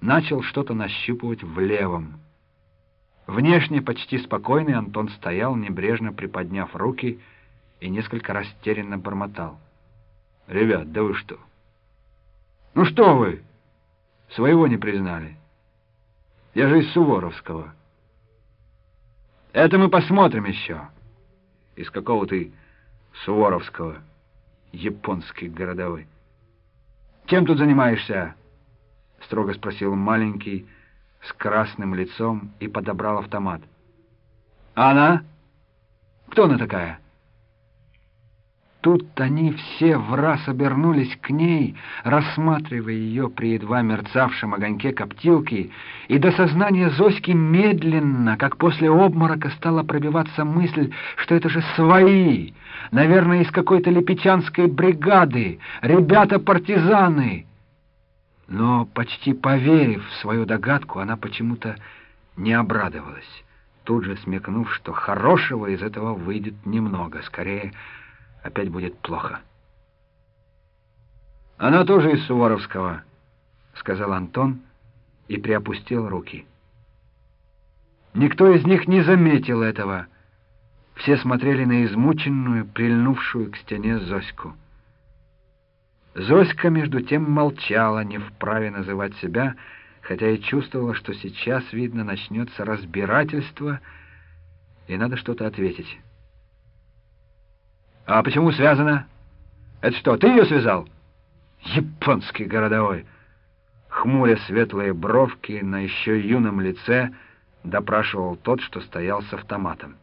начал что-то нащупывать в левом. Внешне почти спокойный Антон стоял, небрежно приподняв руки, и несколько растерянно бормотал. «Ребят, да вы что?» «Ну что вы? Своего не признали. Я же из Суворовского». «Это мы посмотрим еще. Из какого ты Суворовского, японский городовой?» «Чем тут занимаешься?» — строго спросил маленький, с красным лицом и подобрал автомат. «А она? Кто она такая?» Тут они все в раз обернулись к ней, рассматривая ее при едва мерцавшем огоньке коптилки, и до сознания Зоськи медленно, как после обморока, стала пробиваться мысль, что это же свои, наверное, из какой-то липечанской бригады, ребята-партизаны. Но, почти поверив в свою догадку, она почему-то не обрадовалась, тут же смекнув, что хорошего из этого выйдет немного, скорее опять будет плохо. «Она тоже из Суворовского», — сказал Антон и приопустил руки. Никто из них не заметил этого. Все смотрели на измученную, прильнувшую к стене Зоську. Зоська, между тем, молчала, не вправе называть себя, хотя и чувствовала, что сейчас, видно, начнется разбирательство, и надо что-то ответить. «А почему связано? Это что, ты ее связал?» «Японский городовой!» Хмуря светлые бровки на еще юном лице, допрашивал тот, что стоял с автоматом.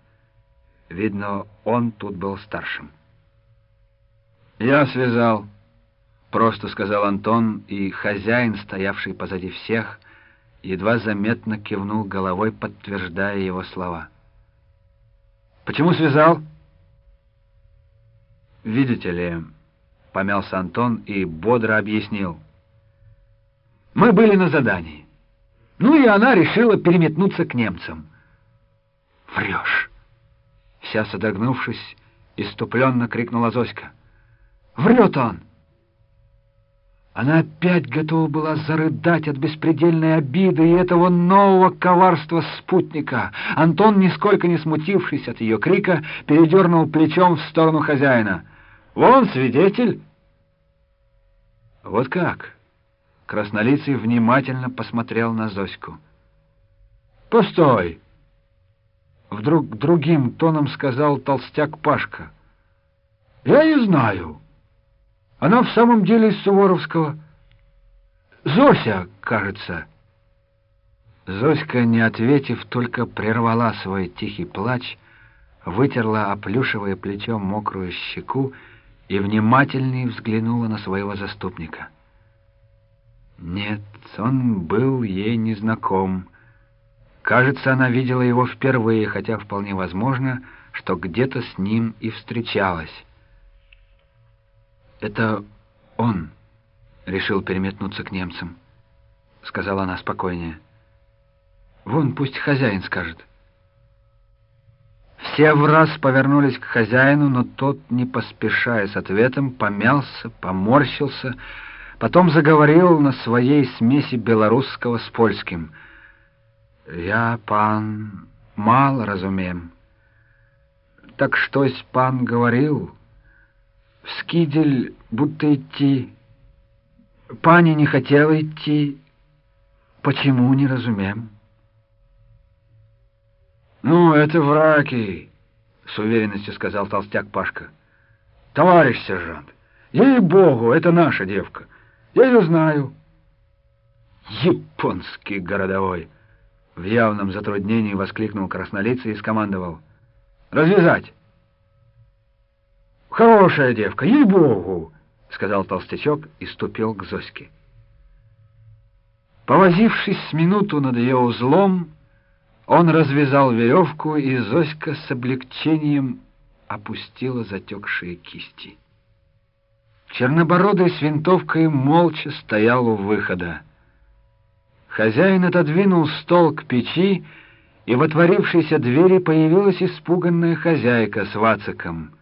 Видно, он тут был старшим. «Я связал», — просто сказал Антон, и хозяин, стоявший позади всех, едва заметно кивнул головой, подтверждая его слова. «Почему связал?» «Видите ли...» — помялся Антон и бодро объяснил. «Мы были на задании. Ну и она решила переметнуться к немцам». «Врешь!» — вся содрогнувшись, иступленно крикнула Зоська. «Врет он!» Она опять готова была зарыдать от беспредельной обиды и этого нового коварства спутника. Антон, нисколько не смутившись от ее крика, передернул плечом в сторону хозяина — Вон свидетель. Вот как? Краснолицый внимательно посмотрел на Зоську. Постой! Вдруг другим тоном сказал толстяк Пашка. Я не знаю. Она в самом деле из Суворовского. Зося, кажется. Зоська, не ответив, только прервала свой тихий плач, вытерла оплюшевое плечом мокрую щеку и внимательней взглянула на своего заступника. Нет, он был ей незнаком. Кажется, она видела его впервые, хотя вполне возможно, что где-то с ним и встречалась. «Это он», — решил переметнуться к немцам, — сказала она спокойнее. «Вон, пусть хозяин скажет». Все в раз повернулись к хозяину, но тот, не поспешая с ответом, помялся, поморщился, потом заговорил на своей смеси белорусского с польским. «Я, пан, мало разумем. Так штось пан говорил? В скидель будто идти. Пани не хотела идти. Почему не разумем?» «Ну, это враки», — с уверенностью сказал толстяк Пашка. «Товарищ сержант, ей-богу, это наша девка. Я ее знаю». «Японский городовой!» В явном затруднении воскликнул краснолицый и скомандовал. «Развязать!» «Хорошая девка, ей-богу!» — сказал толстячок и ступил к Зоське. Повозившись с минуту над ее узлом, он развязал веревку, и Зоська с облегчением опустила затекшие кисти. Чернобородый с винтовкой молча стоял у выхода. Хозяин отодвинул стол к печи, и в отворившейся двери появилась испуганная хозяйка с Вациком.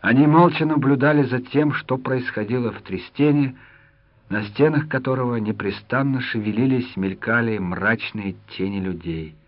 Они молча наблюдали за тем, что происходило в Трестене, на стенах которого непрестанно шевелились, мелькали мрачные тени людей —